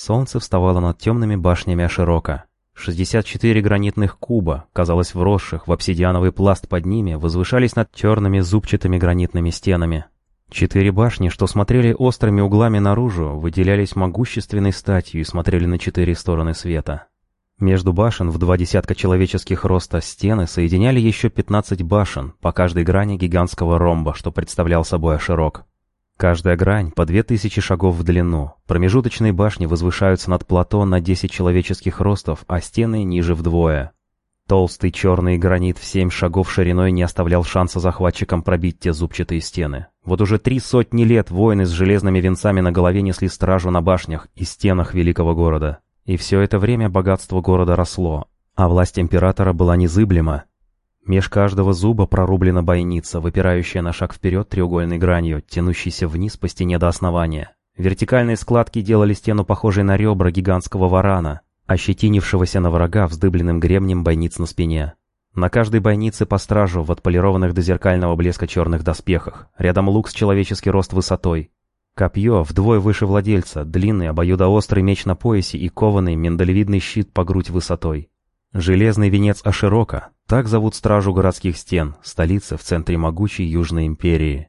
Солнце вставало над темными башнями Аширока. 64 гранитных куба, казалось вросших в обсидиановый пласт под ними, возвышались над черными зубчатыми гранитными стенами. Четыре башни, что смотрели острыми углами наружу, выделялись могущественной статью и смотрели на четыре стороны света. Между башен в два десятка человеческих роста стены соединяли еще 15 башен по каждой грани гигантского ромба, что представлял собой Аширок. Каждая грань по 2000 шагов в длину. Промежуточные башни возвышаются над плато на 10 человеческих ростов, а стены ниже вдвое. Толстый черный гранит в 7 шагов шириной не оставлял шанса захватчикам пробить те зубчатые стены. Вот уже три сотни лет воины с железными венцами на голове несли стражу на башнях и стенах великого города. И все это время богатство города росло, а власть императора была незыблема. Меж каждого зуба прорублена бойница, выпирающая на шаг вперед треугольной гранью, тянущейся вниз по стене до основания. Вертикальные складки делали стену похожей на ребра гигантского варана, ощетинившегося на врага вздыбленным гремнем бойниц на спине. На каждой бойнице по стражу в отполированных до зеркального блеска черных доспехах, рядом лук с человеческий рост высотой, Копье вдвое выше владельца, длинный обоюдоострый меч на поясе и кованый миндалевидный щит по грудь высотой. Железный венец Аширока, так зовут стражу городских стен, столицы в центре могучей Южной империи.